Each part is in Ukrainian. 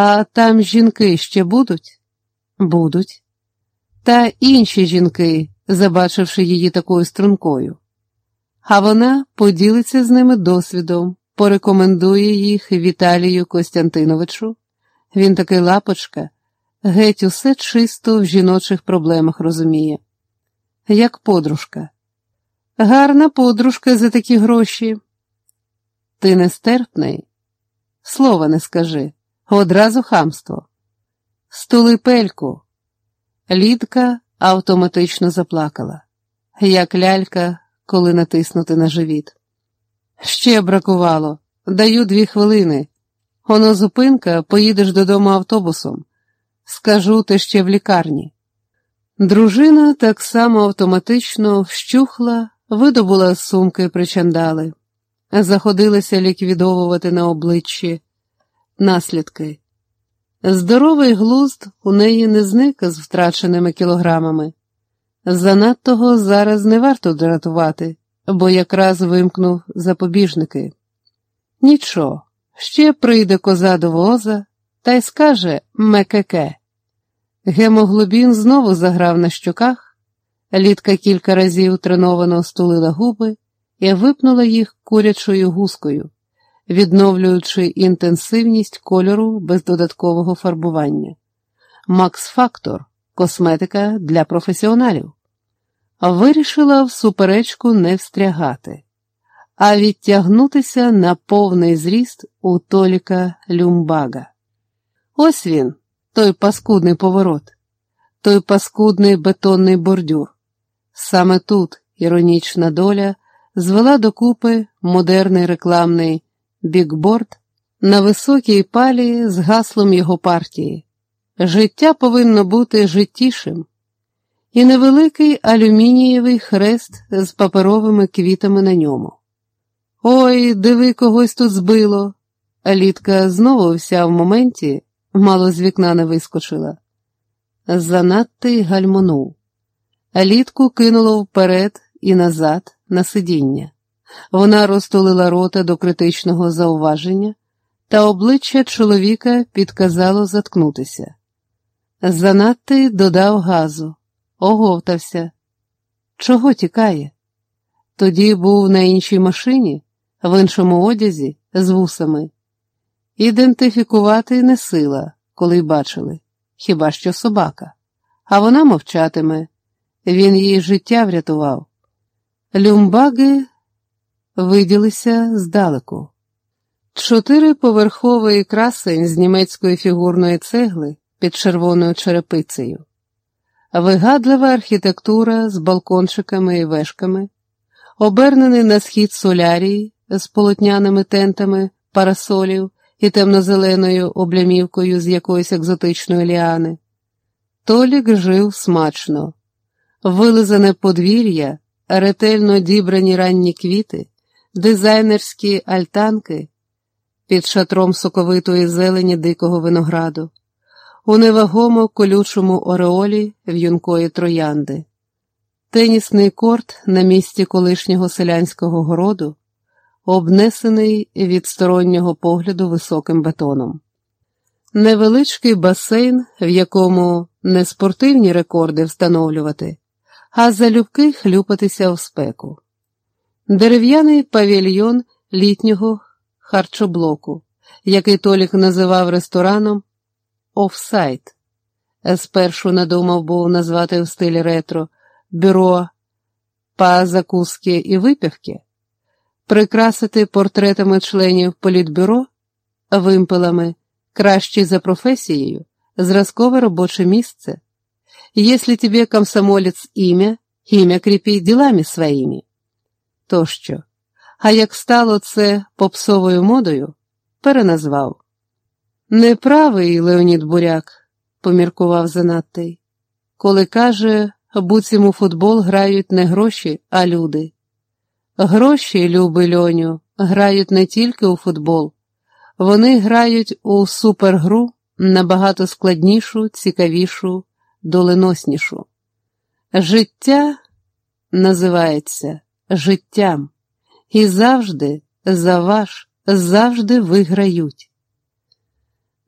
А там жінки ще будуть? Будуть. Та інші жінки, забачивши її такою стрункою. А вона поділиться з ними досвідом, порекомендує їх Віталію Костянтиновичу. Він такий лапочка, геть усе чисто в жіночих проблемах розуміє, як подружка. Гарна подружка за такі гроші. Ти нестерпний? Слова не скажи, одразу хамство. Стули пельку. Лідка автоматично заплакала, як лялька, коли натиснути на живіт. Ще бракувало, даю дві хвилини. Оно зупинка, поїдеш додому автобусом. Скажу ти ще в лікарні. Дружина так само автоматично вщухла, видобула з сумки причандали, заходилася ліквідовувати на обличчі наслідки. Здоровий глузд у неї не зник з втраченими кілограмами. Занадтого зараз не варто дратувати, бо якраз вимкнув запобіжники. Нічого, ще прийде коза до воза та й скаже мекеке. Гемоглобін знову заграв на щоках, літка кілька разів треновано стулила губи і випнула їх курячою гускою, відновлюючи інтенсивність кольору без додаткового фарбування. Макс-фактор косметика для професіоналів. Вирішила в суперечку не встрягати, а відтягнутися на повний зріст у Толіка Люмбага. Ось він той паскудний поворот, той паскудний бетонний бордюр. Саме тут іронічна доля звела докупи модерний рекламний бікборд на високій палі з гаслом його партії. Життя повинно бути життішим, і невеликий алюмінієвий хрест з паперовими квітами на ньому. Ой, диви, когось тут збило. Літка знову вся в моменті мало з вікна не вискочила. Занадто й гальмонув. Літку кинуло вперед і назад на сидіння. Вона розтулила рота до критичного зауваження, та обличчя чоловіка підказало заткнутися. Занадто й додав газу, оговтався. Чого тікає? Тоді був на іншій машині, в іншому одязі, з вусами. Ідентифікувати не сила, коли бачили, хіба що собака, а вона мовчатиме, він їй життя врятував. Люмбаги виділися здалеку. Чотириповерховий красень з німецької фігурної цегли під червоною черепицею, вигадлива архітектура з балкончиками і вешками, обернений на схід солярії з полотняними тентами парасолів і темно-зеленою облямівкою з якоїсь екзотичної ліани. Толік жив смачно, вилизане подвір'я, ретельно дібрані ранні квіти, дизайнерські альтанки під шатром соковитої зелені дикого винограду, у невагомо колючому ореолі в'юнкої троянди, тенісний корт на місці колишнього селянського городу обнесений від стороннього погляду високим бетоном. Невеличкий басейн, в якому не спортивні рекорди встановлювати, а залюбки хлюпатися в спеку, дерев'яний павільйон літнього харчоблоку, який Толік називав рестораном офсайт. Спершу надумав був назвати в стилі ретро бюро па закуски і випівки прикрасити портретами членів політбюро, вимпелами, кращий за професією, зразкове робоче місце. Если тебе комсомолець ім'я, ім'я кріпіть ділами своїми. Тощо. А як стало це попсовою модою, переназвав. Неправий Леонід Буряк, поміркував занадтий, коли каже, буцім у футбол грають не гроші, а люди. Гроші, любий льоню, грають не тільки у футбол, вони грають у супергру набагато складнішу, цікавішу, доленоснішу. Життя називається життям, і завжди за ваш, завжди виграють.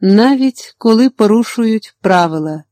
навіть коли порушують правила.